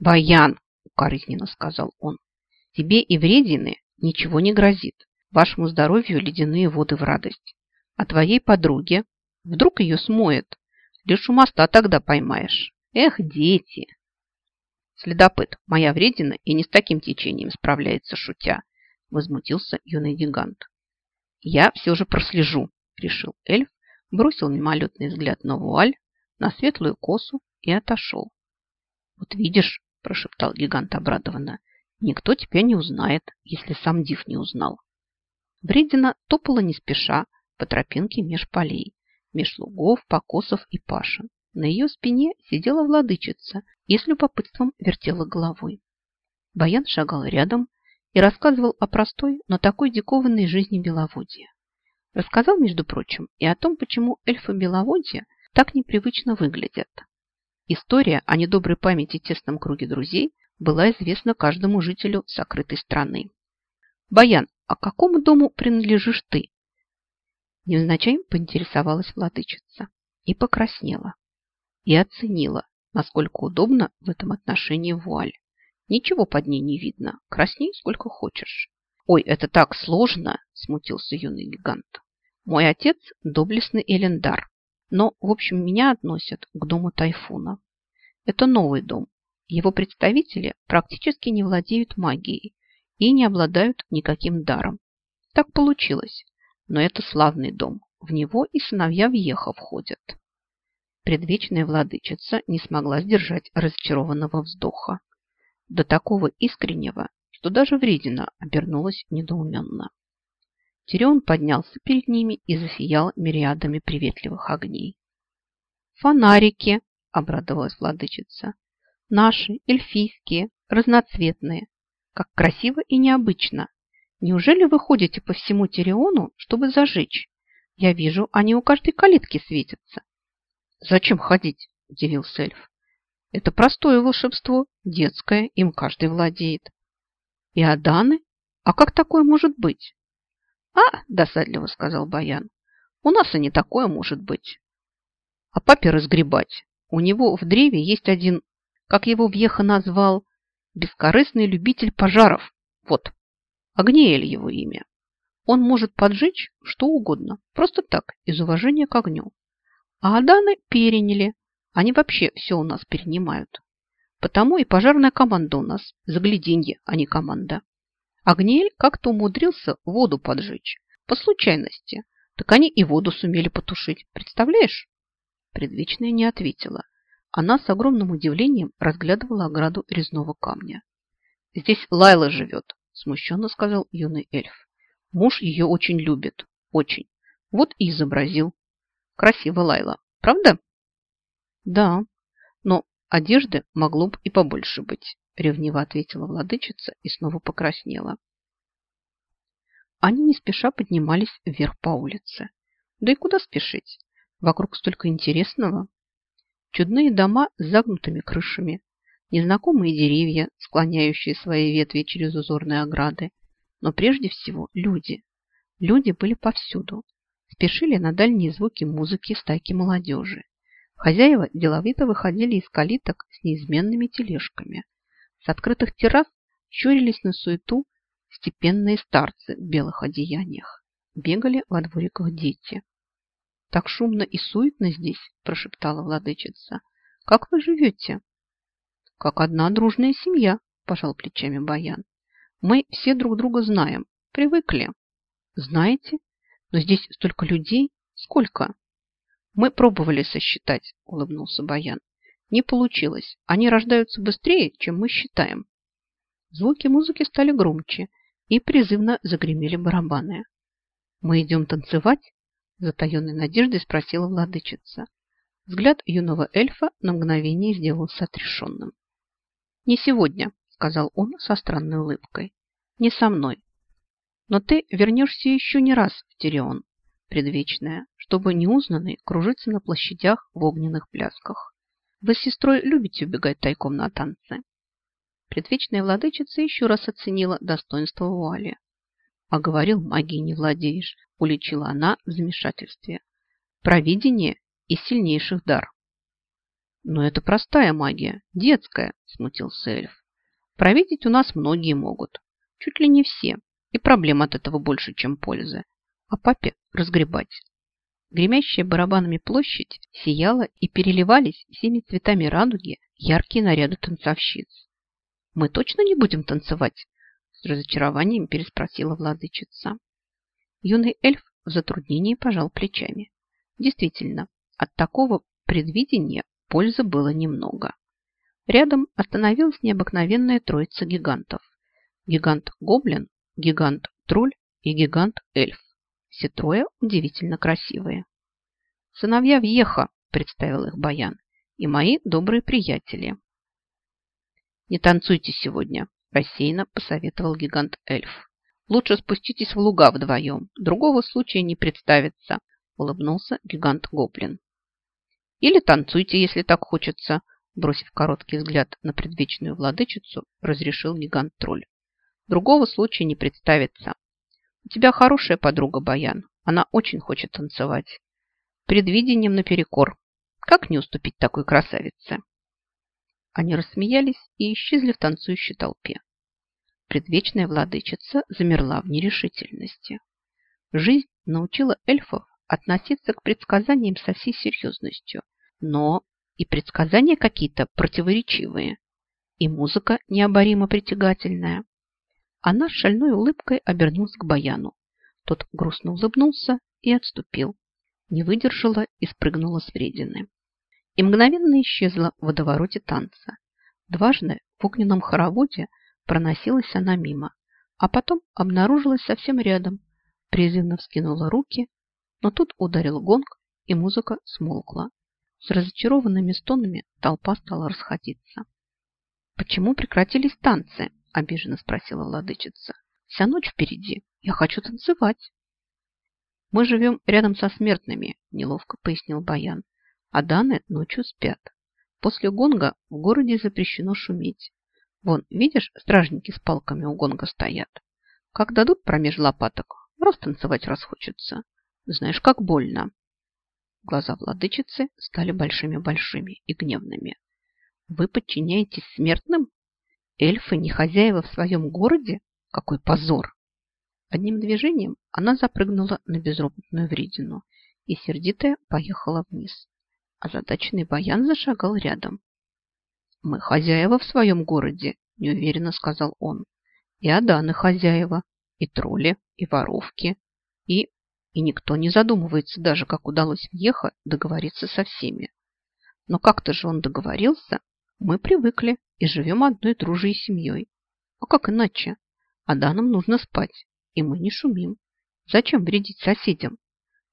«Баян!» – укоризненно сказал он. «Тебе и вредины ничего не грозит. Вашему здоровью ледяные воды в радость. А твоей подруге вдруг ее смоет. Лишь у моста тогда поймаешь. Эх, дети!» Следопыт, моя вредина и не с таким течением справляется, шутя, возмутился юный гигант. Я все же прослежу, решил эльф, бросил мимолетный взгляд на вуаль, на светлую косу и отошел. Вот видишь, прошептал гигант обрадованно, никто тебя не узнает, если сам Див не узнал. Вредина топала не спеша по тропинке меж полей, меж лугов, покосов и пашин. На ее спине сидела владычица и с любопытством вертела головой. Баян шагал рядом и рассказывал о простой, но такой дикованной жизни Беловодья. Рассказал, между прочим, и о том, почему эльфы Беловодья так непривычно выглядят. История о недоброй памяти тесном круге друзей была известна каждому жителю сокрытой страны. «Баян, а какому дому принадлежишь ты?» Невзначай поинтересовалась владычица и покраснела и оценила, насколько удобно в этом отношении вуаль. Ничего под ней не видно. Красней сколько хочешь. Ой, это так сложно, смутился юный гигант. Мой отец – доблестный Элендар. Но, в общем, меня относят к дому Тайфуна. Это новый дом. Его представители практически не владеют магией и не обладают никаким даром. Так получилось. Но это славный дом. В него и сыновья въеха входят предвечная владычица не смогла сдержать разочарованного вздоха. До такого искреннего, что даже вредина обернулась недоуменно. Тирион поднялся перед ними и засиял мириадами приветливых огней. «Фонарики!» – обрадовалась владычица. «Наши, эльфийские, разноцветные. Как красиво и необычно! Неужели вы ходите по всему Тириону, чтобы зажечь? Я вижу, они у каждой калитки светятся. «Зачем ходить?» – удивился эльф. «Это простое волшебство, детское, им каждый владеет». «И Аданы? А как такое может быть?» «А, – досадливо сказал Баян, – у нас и не такое может быть». «А папе разгребать. У него в древе есть один, как его Вьеха назвал, бескорыстный любитель пожаров. Вот, Агниэль его имя. Он может поджечь что угодно, просто так, из уважения к огню. А Аданы переняли. Они вообще все у нас перенимают. Потому и пожарная команда у нас. Загляденье, а не команда. Агниэль как-то умудрился воду поджечь. По случайности. Так они и воду сумели потушить. Представляешь? Предвечная не ответила. Она с огромным удивлением разглядывала ограду резного камня. «Здесь Лайла живет», – смущенно сказал юный эльф. «Муж ее очень любит. Очень. Вот и изобразил. Красиво, Лайла. Правда? Да, но одежды могло бы и побольше быть, ревниво ответила владычица и снова покраснела. Они не спеша поднимались вверх по улице. Да и куда спешить? Вокруг столько интересного. Чудные дома с загнутыми крышами, незнакомые деревья, склоняющие свои ветви через узорные ограды. Но прежде всего люди. Люди были повсюду спешили на дальние звуки музыки стайки молодежи. Хозяева деловито выходили из калиток с неизменными тележками. С открытых террас щурились на суету степенные старцы в белых одеяниях. Бегали во двориках дети. «Так шумно и суетно здесь», – прошептала владычица. «Как вы живете?» «Как одна дружная семья», – пожал плечами Баян. «Мы все друг друга знаем, привыкли». «Знаете?» Но здесь столько людей. Сколько? Мы пробовали сосчитать, улыбнулся Баян. Не получилось. Они рождаются быстрее, чем мы считаем. Звуки музыки стали громче и призывно загремели барабаны. Мы идем танцевать? Затаенной надеждой спросила владычица. Взгляд юного эльфа на мгновение сделался отрешенным. «Не сегодня», — сказал он со странной улыбкой. «Не со мной. Но ты вернешься еще не раз в Тирион, предвечная, чтобы неузнанный кружиться на площадях в огненных плясках. Вы с сестрой любите убегать тайком на танцы. Предвечная владычица еще раз оценила достоинство вуали. А говорил, магией не владеешь, уличила она в замешательстве. Провидение и сильнейших дар. Но это простая магия, детская, смутился эльф. Провидеть у нас многие могут, чуть ли не все, и проблем от этого больше, чем пользы. А папе разгребать. Гремящая барабанами площадь сияла и переливались всеми цветами радуги яркие наряды танцовщиц. «Мы точно не будем танцевать?» С разочарованием переспросила владычица. Юный эльф в затруднении пожал плечами. Действительно, от такого предвидения пользы было немного. Рядом остановилась необыкновенная троица гигантов. Гигант-гоблин, гигант-тролль и гигант-эльф. Все трое удивительно красивые. «Сыновья Вьеха», – представил их Баян, – «и мои добрые приятели». «Не танцуйте сегодня», – рассеянно посоветовал гигант-эльф. «Лучше спуститесь в луга вдвоем. Другого случая не представится», – улыбнулся гигант-гоблин. «Или танцуйте, если так хочется», – бросив короткий взгляд на предвечную владычицу, разрешил гигант-тролль. «Другого случая не представится. Тебя хорошая подруга, Баян. Она очень хочет танцевать. Предвидением наперекор. Как не уступить такой красавице?» Они рассмеялись и исчезли в танцующей толпе. Предвечная владычица замерла в нерешительности. Жизнь научила эльфов относиться к предсказаниям со всей серьезностью, но и предсказания какие-то противоречивые, и музыка необоримо притягательная. Она с шальной улыбкой обернулась к Баяну. Тот грустно улыбнулся и отступил. Не выдержала и спрыгнула с вредины и мгновенно исчезла в водовороте танца. Дважды в огненном хороводе проносилась она мимо, а потом обнаружилась совсем рядом, призывно вскинула руки, но тут ударил гонг, и музыка смолкла. С разочарованными стонами толпа стала расходиться. «Почему прекратились танцы?» – обиженно спросила владычица. «Вся ночь впереди. Я хочу танцевать». «Мы живем рядом со смертными», – неловко пояснил Баян а Даны ночью спят. После гонга в городе запрещено шуметь. Вон, видишь, стражники с палками у гонга стоят. Как дадут промеж лопаток, раз танцевать расхочется. Знаешь, как больно. Глаза владычицы стали большими-большими и гневными. Вы подчиняетесь смертным? Эльфы не хозяева в своем городе? Какой позор! Одним движением она запрыгнула на безропотную вредину и сердитая поехала вниз. Озадаченный Баян зашагал рядом. «Мы хозяева в своем городе», – неуверенно сказал он. «И Аданы хозяева, и тролли, и воровки, и... И никто не задумывается даже, как удалось Вьеха договориться со всеми. Но как-то же он договорился, мы привыкли и живем одной дружей семьей. А как иначе? Аданам нужно спать, и мы не шумим. Зачем вредить соседям?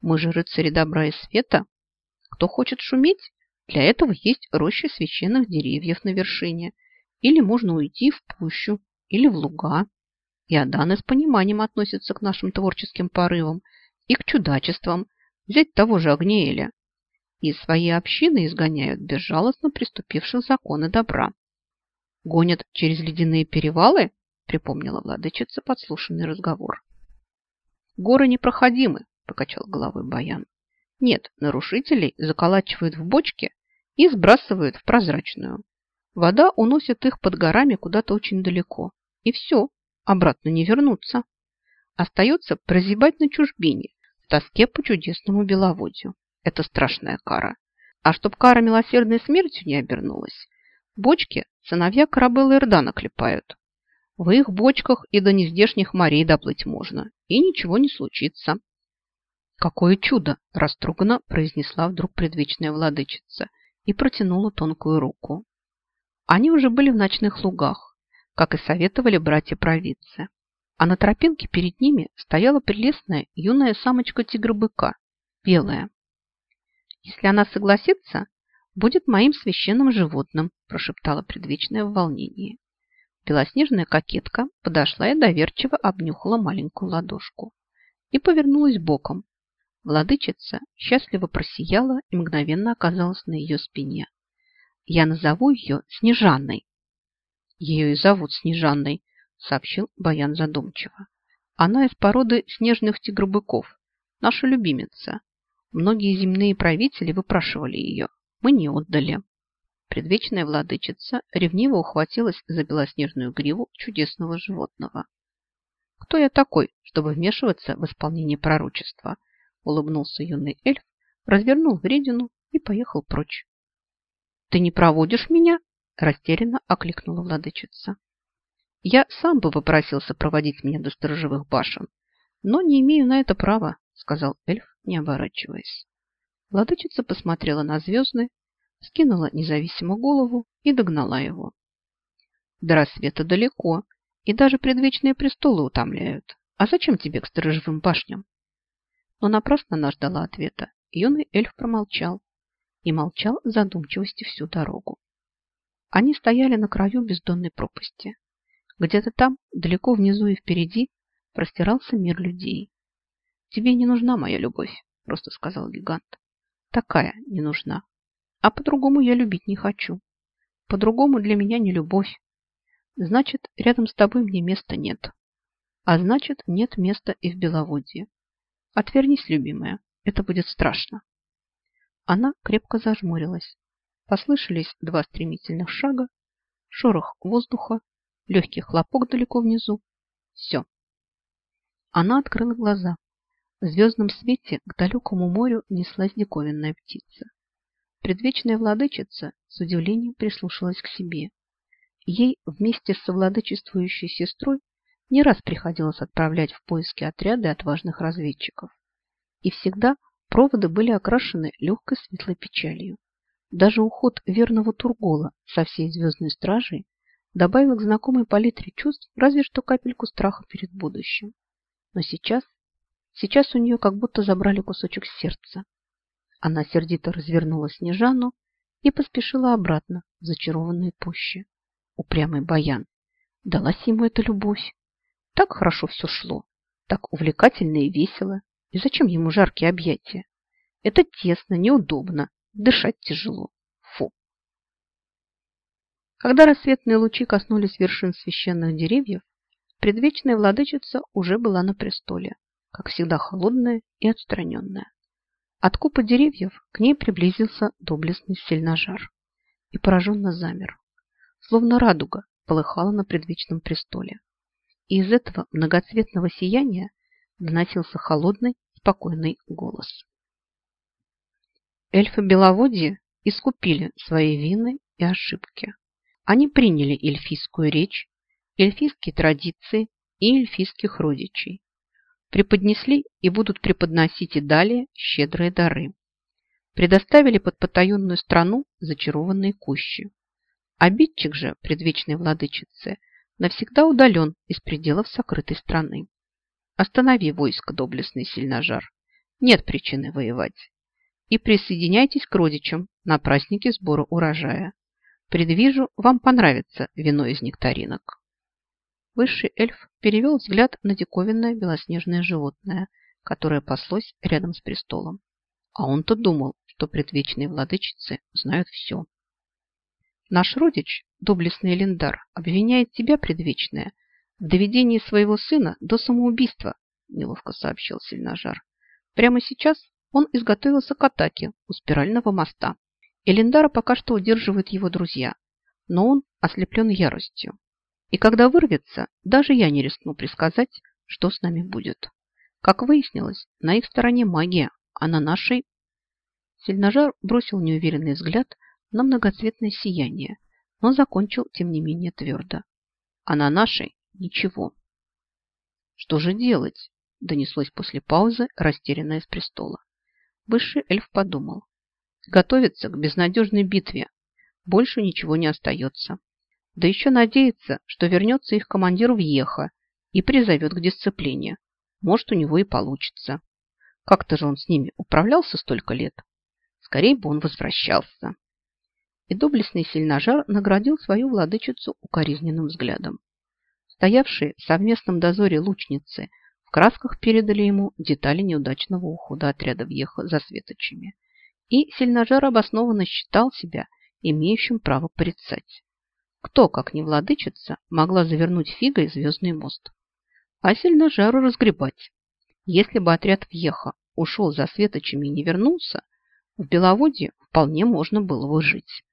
Мы же рыцари добра и света, кто хочет шуметь, для этого есть роща священных деревьев на вершине. Или можно уйти в пущу, или в луга. И Аданы с пониманием относятся к нашим творческим порывам и к чудачествам. Взять того же Агнеэля. Из своей общины изгоняют безжалостно приступивших законы добра. Гонят через ледяные перевалы, припомнила владычица подслушанный разговор. Горы непроходимы, покачал головой Баян. Нет, нарушителей заколачивают в бочки и сбрасывают в прозрачную. Вода уносит их под горами куда-то очень далеко. И все, обратно не вернуться. Остается прозябать на чужбине, в тоске по чудесному беловодью. Это страшная кара. А чтоб кара милосердной смертью не обернулась, бочки сыновья корабелла Ирдана клепают. В их бочках и до нездешних морей доплыть можно, и ничего не случится. «Какое чудо!» – растроганно произнесла вдруг предвечная владычица и протянула тонкую руку. Они уже были в ночных лугах, как и советовали братья-провидцы. А на тропинке перед ними стояла прелестная юная самочка тигра-быка, белая. «Если она согласится, будет моим священным животным», прошептала предвечная в волнении. Белоснежная кокетка подошла и доверчиво обнюхала маленькую ладошку и повернулась боком, Владычица счастливо просияла и мгновенно оказалась на ее спине. Я назову ее Снежанной. Ее и зовут Снежанной, сообщил Баян задумчиво. Она из породы снежных тигробыков, наша любимица. Многие земные правители выпрашивали ее. Мы не отдали. Предвечная владычица ревниво ухватилась за белоснежную гриву чудесного животного. «Кто я такой, чтобы вмешиваться в исполнение пророчества?» улыбнулся юный эльф, развернул вредину и поехал прочь. «Ты не проводишь меня?» растерянно окликнула владычица. «Я сам бы попросился проводить меня до сторожевых башен, но не имею на это права», сказал эльф, не оборачиваясь. Владычица посмотрела на звезды, скинула независимо голову и догнала его. До рассвета далеко, и даже предвечные престолы утомляют. А зачем тебе к сторожевым башням? Но напрасно она ждала ответа. Юный эльф промолчал. И молчал в задумчивости всю дорогу. Они стояли на краю бездонной пропасти. Где-то там, далеко внизу и впереди, простирался мир людей. «Тебе не нужна моя любовь», – просто сказал гигант. «Такая не нужна. А по-другому я любить не хочу. По-другому для меня не любовь. Значит, рядом с тобой мне места нет. А значит, нет места и в Беловодье. Отвернись, любимая, это будет страшно. Она крепко зажмурилась. Послышались два стремительных шага, шорох воздуха, легкий хлопок далеко внизу. Все. Она открыла глаза. В звездном свете к далекому морю неслась диковинная птица. Предвечная владычица с удивлением прислушалась к себе. Ей вместе с совладычествующей сестрой не раз приходилось отправлять в поиски отряды отважных разведчиков. И всегда проводы были окрашены легкой светлой печалью. Даже уход верного Тургола со всей звездной стражей добавил к знакомой палитре чувств разве что капельку страха перед будущим. Но сейчас, сейчас у нее как будто забрали кусочек сердца. Она сердито развернула Снежану и поспешила обратно в зачарованные пущи. Упрямый Баян. Далась ему эта любовь. Так хорошо все шло, так увлекательно и весело. И зачем ему жаркие объятия? Это тесно, неудобно, дышать тяжело. Фу. Когда рассветные лучи коснулись вершин священных деревьев, предвечная владычица уже была на престоле, как всегда холодная и отстраненная. От купа деревьев к ней приблизился доблестный сильножар и пораженно замер, словно радуга полыхала на предвечном престоле. И из этого многоцветного сияния доносился холодный, спокойный голос. Эльфы Беловодья искупили свои вины и ошибки. Они приняли эльфийскую речь, эльфийские традиции и эльфийских родичей преподнесли и будут преподносить и далее щедрые дары. Предоставили под потаенную страну зачарованные кущи. Обидчик же предвечной владычицы навсегда удален из пределов сокрытой страны. Останови войско, доблестный сильножар. Нет причины воевать. И присоединяйтесь к родичам на празднике сбора урожая. Предвижу, вам понравится вино из нектаринок. Высший эльф перевел взгляд на диковинное белоснежное животное, которое паслось рядом с престолом. А он-то думал, что предвечные владычицы знают все. Наш родич, доблестный Элендар, обвиняет тебя, предвечная, в доведении своего сына до самоубийства, неловко сообщил Сильножар. Прямо сейчас он изготовился к атаке у спирального моста. Элендара пока что удерживают его друзья, но он ослеплен яростью. И когда вырвется, даже я не рискну предсказать, что с нами будет. Как выяснилось, на их стороне магия, а на нашей... Сильножар бросил неуверенный взгляд на многоцветное сияние, но закончил, тем не менее, твердо. А на нашей ничего. Что же делать? Донеслось после паузы, растерянное с престола. Высший эльф подумал. Готовиться к безнадежной битве. Больше ничего не остается. Да еще надеется, что вернется их командир в Еха и призовет к дисциплине. Может, у него и получится. Как-то же он с ними управлялся столько лет. Скорее бы он возвращался. И доблестный сильножар наградил свою владычицу укоризненным взглядом. Стоявшие в совместном дозоре лучницы в красках передали ему детали неудачного ухода отряда Вьеха за светочами. И сильножар обоснованно считал себя имеющим право порицать. Кто, как не владычица, могла завернуть фигой звездный мост? А сильно жару разгребать. Если бы отряд въеха ушел за светочами и не вернулся, в Беловодье вполне можно было выжить.